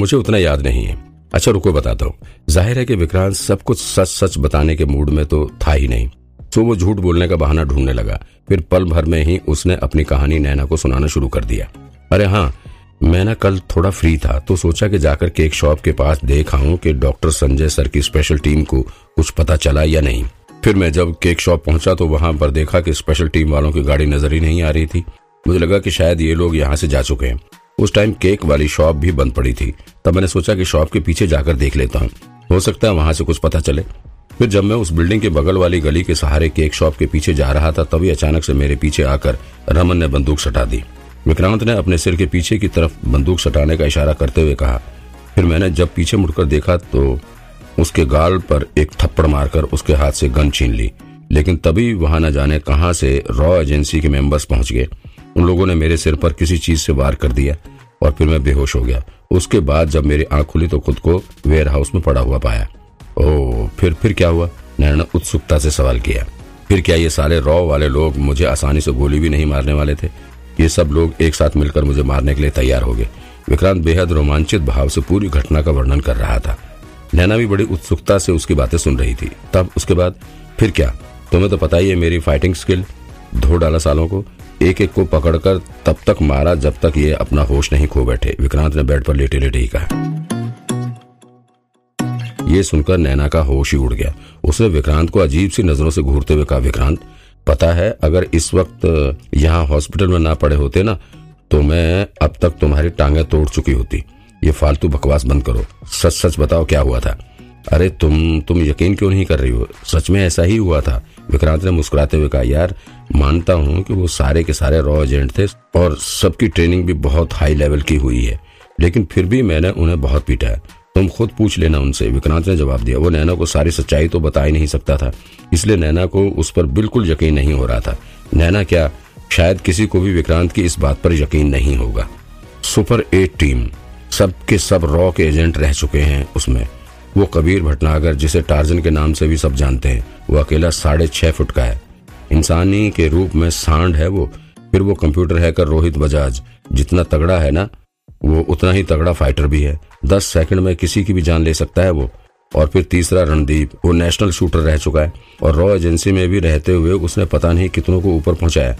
मुझे उतना याद नहीं है। अच्छा रुको, बताता हूँ। ज़ाहिर है कि विक्रांत सब कुछ सच सच बताने के मूड में तो था ही नहीं। तो वो झूठ बोलने का बहाना ढूँढने लगा। फिर पल भर में ही उसने अपनी कहानी नैना को सुनाना शुरू कर दिया। अरे हाँ मैं ना कल थोड़ा फ्री था तो सोचा कि जाकर केक शॉप के पास देख आऊँ कि डॉक्टर संजय सर की स्पेशल टीम को कुछ पता चला या नहीं। फिर मैं जब केक शॉप पहुँचा तो वहाँ पर देखा कि स्पेशल टीम वालों की गाड़ी नज़र ही नहीं आ रही थी। मुझे लगा कि शायद ये लोग यहाँ से जा चुके हैं। उस टाइम केक वाली शॉप भी बंद पड़ी थी। तब मैंने सोचा कि शॉप के पीछे जाकर देख लेता हूँ। हो सकता है वहाँ से कुछ पता चले। फिर जब मैं उस बिल्डिंग के बगल वाली गली के सहारे केक शॉप के पीछे जा रहा था, तभी अचानक से मेरे पीछे आकर रमन ने बंदूक सटा दी। विक्रांत ने अपने सिर के पीछे की तरफ़ बंदूक सटाने का इशारा करते हुए कहा। फिर मैंने जब पीछे मुड़कर देखा तो उसके गाल पर एक थप्पड़ मारकर उसके हाथ से गन छीन ली। लेकिन तभी वहाँ न जाने कहाँ से रॉ एजेंसी के मेंबर्स पहुँच गए। उन लोगों ने मेरे सिर पर किसी चीज़ से वार कर दिया और फिर मैं बेहोश हो गया। उसके बाद जब मेरी आँख खुली तो खुद को वेयर हाउस में पड़ा हुआ पाया। ओ फिर फिर क्या हुआ? नैना ने उत्सुकता से सवाल किया। फिर क्या ये सारे रॉ वाले लोग मुझे आसानी से गोली भी नहीं मारने वाले थे? ये सब लोग एक साथ मिलकर मुझे मारने के लिए तैयार हो गए। विक्रांत बेहद रोमांचित भाव से पूरी घटना का वर्णन कर रहा था। नैना भी बड़ी उत्सुकता से उसकी बातें सुन रही थी। तब उसके बाद, फिर क्या? तुम्हें तो पता ही है मेरी फाइटिंग स्किल धो डाला सालों को एक एक को पकड़कर तब तक मारा जब तक ये अपना होश नहीं खो बैठे। विक्रांत ने बेड पर लेटे लेटे ही कहा। ये सुनकर नैना का होश ही उड़ गया। उसने विक्रांत को अजीब सी नज़रों से घूरते हुए कहा, विक्रांत, पता है, अगर इस वक्त यहाँ हॉस्पिटल में ना पड़े होते ना तो मैं अब तक तुम्हारी टांगे तोड़ चुकी होती। ये फालतू बकवास बंद करो। सच सच बताओ क्या हुआ था? अरे तुम तुम यकीन क्यों नहीं कर रही हो? सच में ऐसा ही हुआ था। विक्रांत ने मुस्कुराते हुए कहा, यार, मानता हूँ कि वो सारे के सारे रॉ एजेंट थे और सबकी ट्रेनिंग भी बहुत हाई लेवल की हुई है। लेकिन फिर भी मैंने उन्हें बहुत पीटा है। तुम खुद पूछ लेना उनसे। विक्रांत ने जवाब दिया, वो नैना को सारी सच्चाई तो बता ही नहीं सकता था, इसलिए नैना को उस पर बिल्कुल यकीन नहीं हो रहा था। नैना क्या, शायद किसी को भी विक्रांत की इस बात पर यकीन नहीं होगा। सुपर एट टीम सब के सब रॉ के एजेंट रह चुके हैं उसमें। वो कबीर भटनागर, जिसे टार्जन के नाम से भी सब जानते हैं, वो अकेला साढ़े छह फुट का है। इंसानी के रूप में सांड है वो, फिर वो कंप्यूटर हैकर रोहित बजाज। जितना तगड़ा है ना, वो उतना ही तगड़ा फाइटर भी है। दस सेकंड में किसी की भी जान ले सकता है वो। और फिर तीसरा रणदीप, वो नेशनल शूटर रह चुका है, और रॉ एजेंसी में भी रहते हुए उसने पता नहीं कितनों को ऊपर पहुँचाया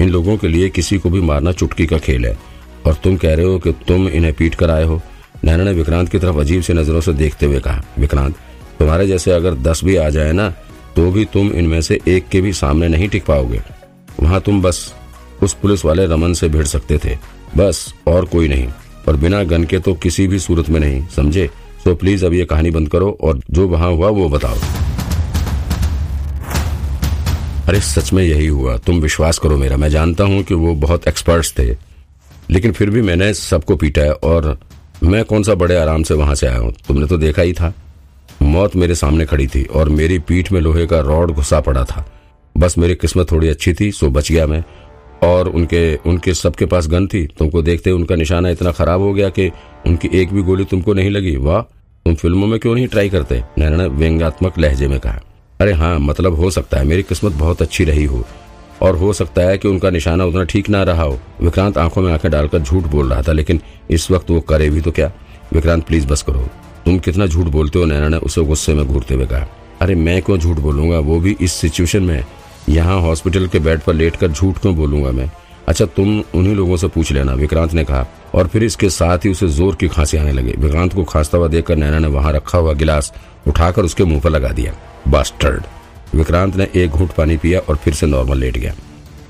इन लोगों के लिए किसी को भी मारना चुटकी का खेल है। और तुम कह रहे हो कि तुम इन्हें पीट कर आए हो। नैना ने विक्रांत की तरफ़ अजीब सी नज़रों से देखते हुए कहा, विक्रांत, तुम्हारे जैसे अगर दस भी आ जाए ना तो भी तुम इनमें से एक के भी सामने नहीं टिक पाओगे। वहाँ तुम बस उस पुलिस वाले रमन से भिड़ सकते थे। बस, और कोई नहीं। और बिना गन के तो किसी भी सूरत में नहीं, समझे? तो प्लीज़ अब ये कहानी बंद करो और जो वहाँ हुआ वो बताओ। अरे, सच में यही हुआ। तुम विश्वास करो मेरा। मैं जानता हूँ कि वो बहुत एक्सपर्ट्स थे। लेकिन फिर भी मैंने सबको पीटा है और मैं कौन सा बड़े आराम से वहाँ से आया हूँ? तुमने तो देखा ही था। मौत मेरे सामने खड़ी थी और मेरी पीठ में लोहे का रॉड घुसा पड़ा था। बस मेरी किस्मत थोड़ी अच्छी थी, सो बच गया मैं। और उनके उनके सबके पास गन थी। तुमको देखते उनका निशाना इतना खराब हो गया कि उनकी एक भी गोली तुमको नहीं लगी। वाह, तुम फ़िल्मों में क्यों नहीं ट्राई करते? नैना ने व्यंग्यात्मक लहजे में कहा। अरे हाँ मतलब हो सकता है। मेरी किस्मत बहुत अच्छी रही हो। और हो सकता है कि उनका निशाना उतना ठीक ना रहा हो। विक्रांत आँखों में आँखें डालकर झूठ बोल रहा था, लेकिन इस वक्त वो करे भी तो क्या? विक्रांत प्लीज़ बस करो। तुम कितना झूठ बोलते हो, नैना ने उसे गुस्से में घूरते हुए कहा। अरे मैं क्यों झूठ बोलूँगा? वो भी इस सिचुएशन में यहाँ हॉस्पिटल के बेड पर लेट कर झूठ क्यों बोलूँगा मैं? अच्छा तुम उन्हीं लोगों से पूछ लेना, विक्रांत ने कहा। और फिर इसके साथ ही उसे ज़ोर की खांसी आने लगी। विक्रांत को खांसता हुआ देखकर नैना ने वहाँ रखा हुआ गिलास उठाकर उसके मुँह पर लगा दिया। बास्टर्ड विक्रांत ने एक घूट पानी पिया और फिर से नॉर्मल लेट गया।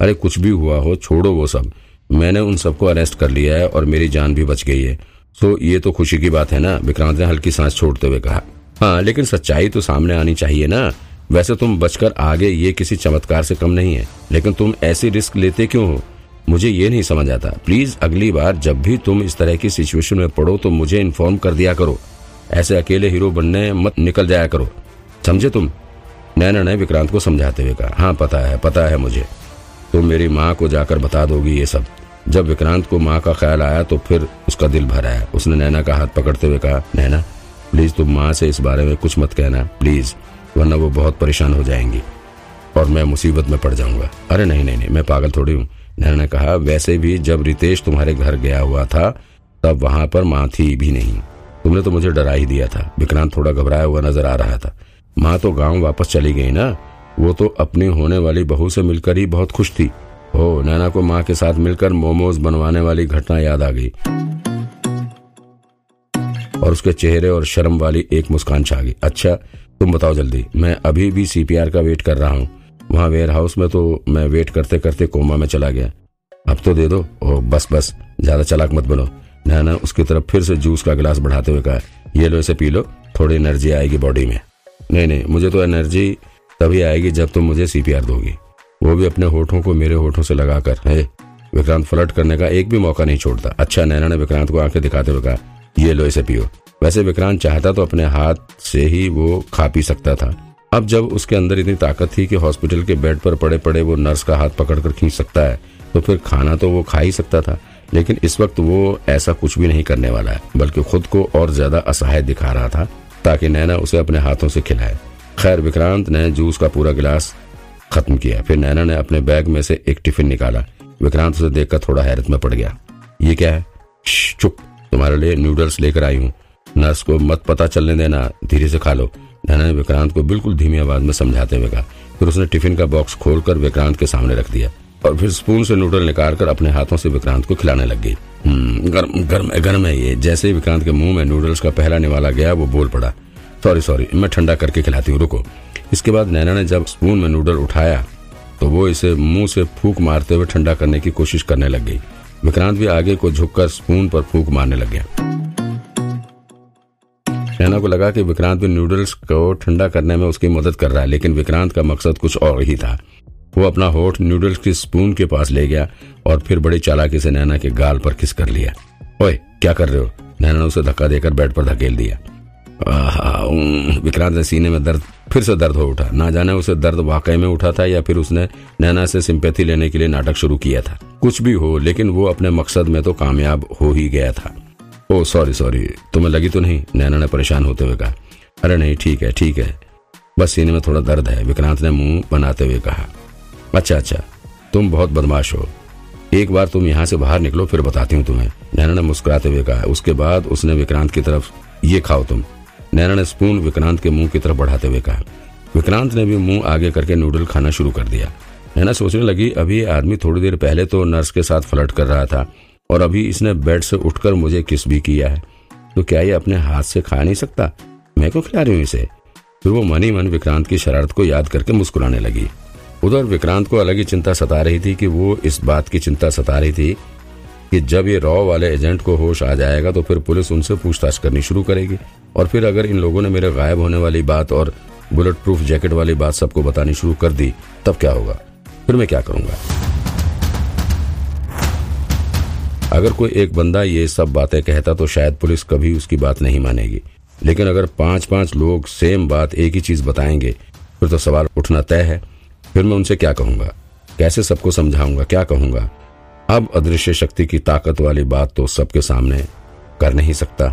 अरे कुछ भी हुआ हो, छोड़ो वो सब। मैंने उन सबको अरेस्ट कर लिया है और मेरी जान भी बच गई है। तो ये तो खुशी की बात है ना? विक्रांत ने हल्की सांस छोड़ते हुए कहा। हाँ लेकिन सच्चाई तो सामने आनी चाहिए ना। वैसे तुम बचकर आगे ये किसी चमत्कार से कम नहीं है। लेकिन तुम ऐसी रिस्क लेते क्यों हो? मुझे ये नहीं समझ आता। प्लीज़, अगली बार जब भी तुम इस तरह की सिचुएशन में पड़ो तो मुझे इन्फॉर्म कर दिया करो। ऐसे अकेले हीरो बनने मत निकल जाया करो। समझे तुम? नैना ने विक्रांत को समझाते हुए कहा हाँ पता है पता है मुझे। तुम मेरी माँ को जाकर बता दोगी ये सब। जब विक्रांत को माँ का ख्याल आया तो फिर उसका दिल भर आया। उसने नैना का हाथ पकड़ते हुए कहा, नैना प्लीज़ तुम माँ से इस बारे में कुछ मत कहना प्लीज़ वरना वो बहुत परेशान हो जाएँगी और मैं मुसीबत में पड़ जाऊँगा। अरे नहीं नहीं नहीं, मैं पागल थोड़ी हूँ। नैना ने कहा, वैसे भी जब रितेश तुम्हारे घर गया हुआ था, तब वहाँ पर माँ थी भी नहीं। तुमने तो मुझे डरा ही दिया था। विक्रांत थोड़ा घबराया हुआ नज़र आ रहा था। माँ तो गाँव वापस चली गई ना? वो तो अपनी होने वाली बहू से मिलकर ही बहुत खुश थी। हो, नैना को माँ के साथ मिलकर मोमोज बनवाने वाली घटना याद आ गई। और उसके चेहरे और शर्म वाली एक मुस्कान छा गई। अच्छा तुम बताओ जल्दी, मैं अभी भी सीपीआर का वेट कर रहा हूँ। वहाँ वेयर हाउस में तो मैं वेट करते करते कोमा में चला गया। अब तो दे दो। ओ बस बस, ज़्यादा चलाक मत बनो। नैना उसकी तरफ़ फिर से जूस का गिलास बढ़ाते हुए कहा, ये लो, इसे पी लो, थोड़ी एनर्जी आएगी बॉडी में। नहीं नहीं, मुझे तो एनर्जी तभी आएगी जब तुम मुझे सीपीआर दोगी। वो भी अपने होठों को मेरे होठों से लगाकर, है, विक्रांत फ्लर्ट करने का एक भी मौका नहीं छोड़ता। अच्छा नैना ने विक्रांत को आँखें दिखाते हुए कहा, ये लो इसे पियो। वैसे विक्रांत चाहता तो अपने हाथ से ही वो खा पी सकता था। अब जब उसके अंदर इतनी ताकत थी कि हॉस्पिटल के बेड पर पड़े पड़े वो नर्स का हाथ पकड़कर खींच सकता है तो फिर खाना तो वो खा ही सकता था। लेकिन इस वक्त वो ऐसा कुछ भी नहीं करने वाला है, बल्कि खुद को और ज़्यादा असहाय दिखा रहा था। ताकि नैना उसे अपने हाथों से खिलाए। खैर, विक्रांत ने जूस का पूरा गिलास खत्म किया। फिर नैना ने अपने बैग में से एक टिफ़िन निकाला। विक्रांत उसे देखकर थोड़ा हैरत में पड़ गया। ये क्या है? चुप। तुम्हारे लिए नूडल्स लेकर आई हूँ। नर्स को मत पता चलने देना। धीरे से खा लो। नैना ने विक्रांत को बिल्कुल धीमी आवाज़ में समझाते हुए कहा। फिर उसने टिफ़िन का बॉक्स खोलकर विक्रांत के सामने रख दिया। और फिर स्पून से नूडल निकाल कर अपने हाथों से विक्रांत को खिलाने लग गई। हम्म, गर्म गर्म गर्म है ये। जैसे ही विक्रांत के मुँह में नूडल्स का पहला निवाला गया वो बोल पड़ा सॉरी सॉरी मैं ठंडा करके खिलाती हूँ रुको। इसके बाद नैना ने जब स्पून में नूडल उठाया तो वो इसे मुँह से फूक मारते हुए ठंडा करने की कोशिश करने लग गई। विक्रांत भी आगे को झुककर स्पून पर फूक मारने लग गया। नैना को लगा कि विक्रांत भी नूडल्स को ठंडा करने में उसकी मदद कर रहा है लेकिन विक्रांत का मकसद कुछ और ही था। वो अपना होठ नूडल्स की स्पून के पास ले गया और फिर बड़ी चालाकी से नैना के गाल पर किस कर लिया। ओए, क्या कर रहे हो? नैना ने उसे धक्का देकर बेड पर धकेल दिया। विक्रांत ने सीने में दर्द, फिर से दर्द हो उठा। ना जाने उसे दर्द वाकई में उठा था या फिर उसने नैना से सिंपैथी लेने के लिए नाटक शुरू किया था। कुछ भी हो, लेकिन वो अपने मकसद में तो कामयाब हो ही गया था। ओ सॉरी सॉरी तुम्हें लगी तो नहीं? नैना ने परेशान होते हुए कहा। अरे नहीं, ठीक है ठीक है। बस सीने में थोड़ा दर्द है, विक्रांत ने मुँह बनाते हुए कहा। अच्छा अच्छा। तुम बहुत बदमाश हो। एक बार तुम यहाँ से बाहर निकलो, फिर बताती हूँ तुम्हें। नैना ने मुस्कुराते हुए कहा, उसके बाद उसने विक्रांत की तरफ़ ये खाओ तुम। नैना ने स्पून विक्रांत के मुँह की तरफ़ बढ़ाते हुए कहा। विक्रांत ने भी मुँह आगे करके नूडल खाना शुरू कर दिया। नैना सोचने लगी, अभी आदमी थोड़ी देर पहले तो नर्स के साथ फ्लर्ट कर रहा था, और अभी इसने बेड से उठकर मुझे किस भी किया है। तो क्या ये अपने हाथ से खा नहीं सकता? मैं क्यों खिला रही हूँ इसे? फिर वो मनी मन विक्रांत की शरारत को याद करके मुस्कुराने लगी। उधर विक्रांत को अलग ही चिंता सता रही थी कि वो इस बात की चिंता सता रही थी कि जब ये रॉ वाले एजेंट को होश आ जाएगा तो फिर पुलिस उनसे पूछताछ करनी शुरू करेगी। और फिर अगर इन लोगों ने मेरे गायब होने वाली बात और बुलेट प्रूफ जैकेट वाली बात सबको बतानी शुरू कर दी, तब क्या होगा? फिर मैं क्या करूँगा? अगर कोई एक बंदा ये सब बातें कहता तो शायद पुलिस कभी उसकी बात नहीं मानेगी। लेकिन अगर पाँच पाँच लोग सेम बात एक ही चीज़ बताएँगे, फिर तो सवाल उठना तय है। फिर मैं उनसे क्या कहूँगा? कैसे सबको समझाऊँगा? क्या कहूँगा? अब अदृश्य शक्ति की ताकत वाली बात तो सबके सामने कर नहीं सकता।